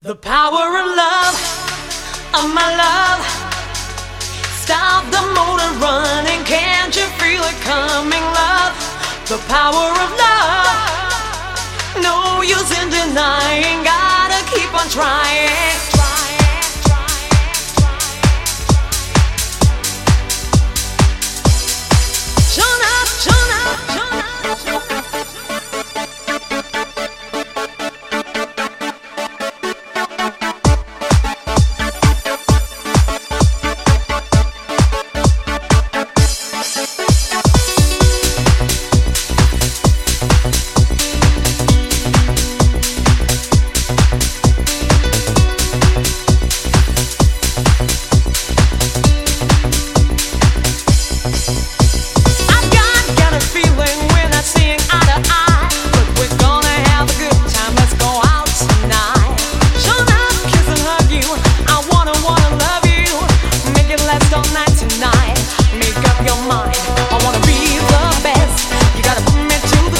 The power of love, of my love. Stop the motor running, can't you feel it coming, love? The power of love, no use in denying. God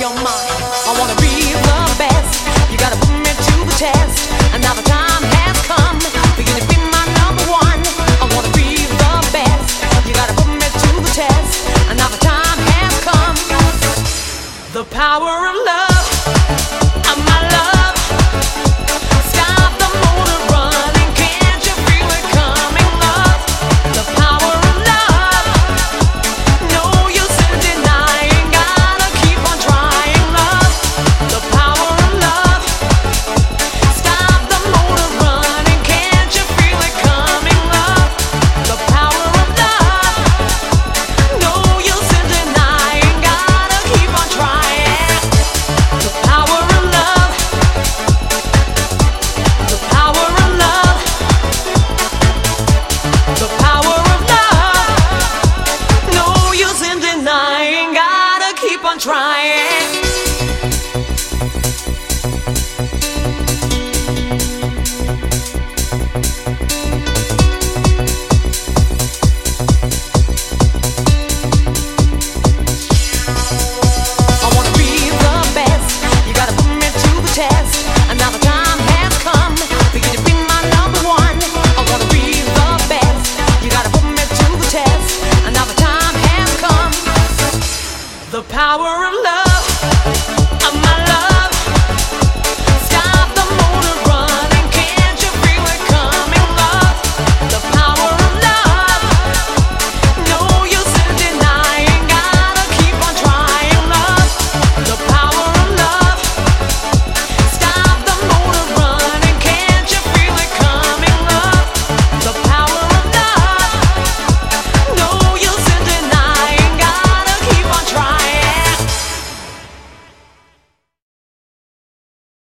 your mind. I wanna be the best. You gotta put me to the test. Now the time has come for you to be my number one. I wanna be the best. You gotta put me to the test. Now the time has come. The power of love.